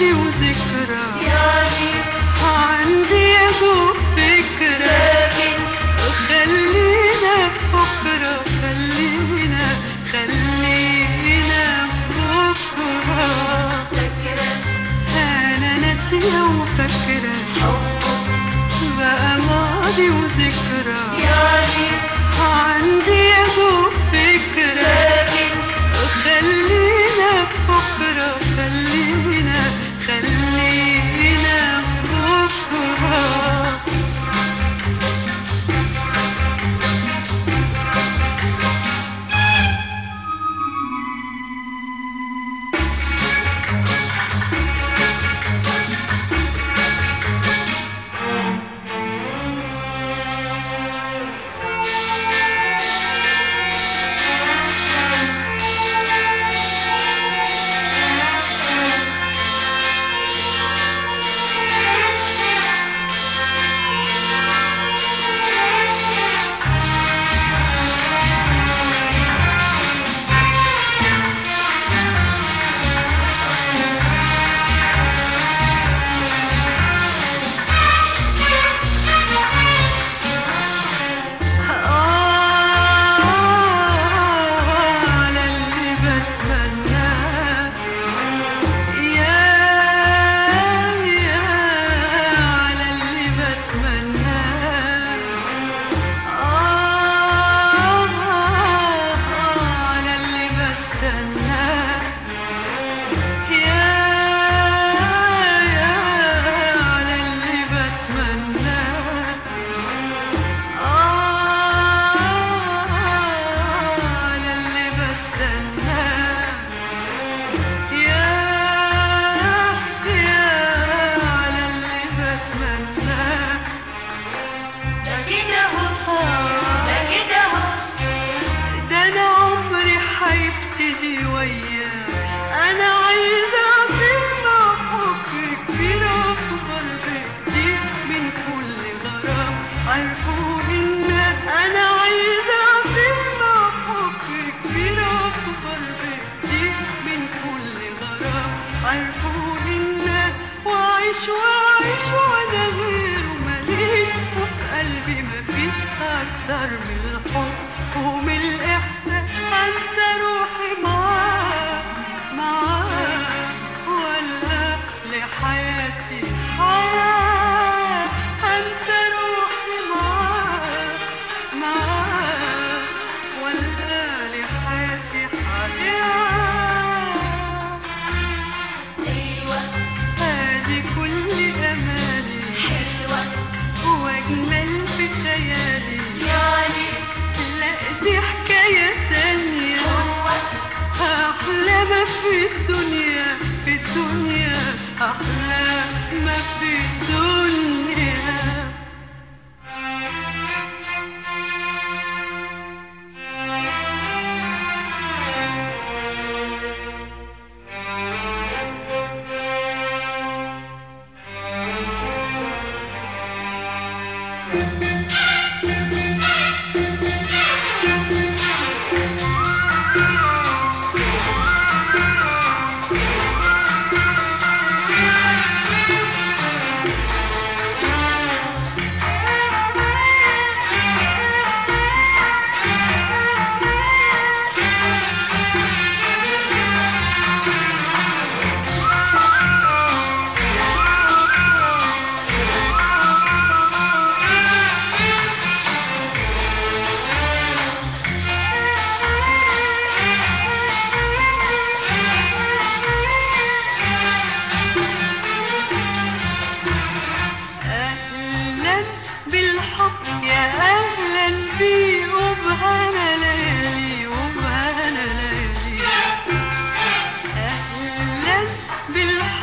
عندي وذكرى يعني عندي أبوك فكرة خلينا بكرة خلينا خلينا بكرة أنا ناسية وفاكرة بقى ماضي وذكرى يعني عندي أبوك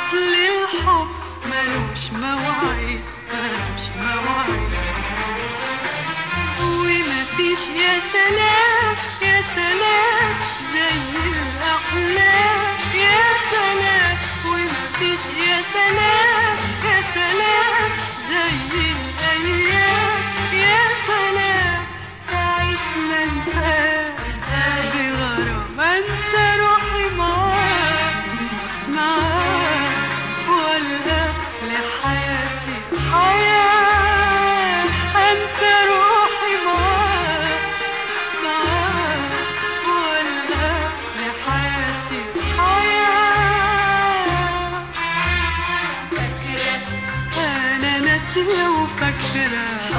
أصل الحب ملوش مواعيد ملوش مواعيد ومفيش يا سلام يا سلام زي الأحلام يا سلام ومفيش يا سلام يا سلام زي الأيام. يا سلام ما بغرام أنسى روحي معاك Fix it up.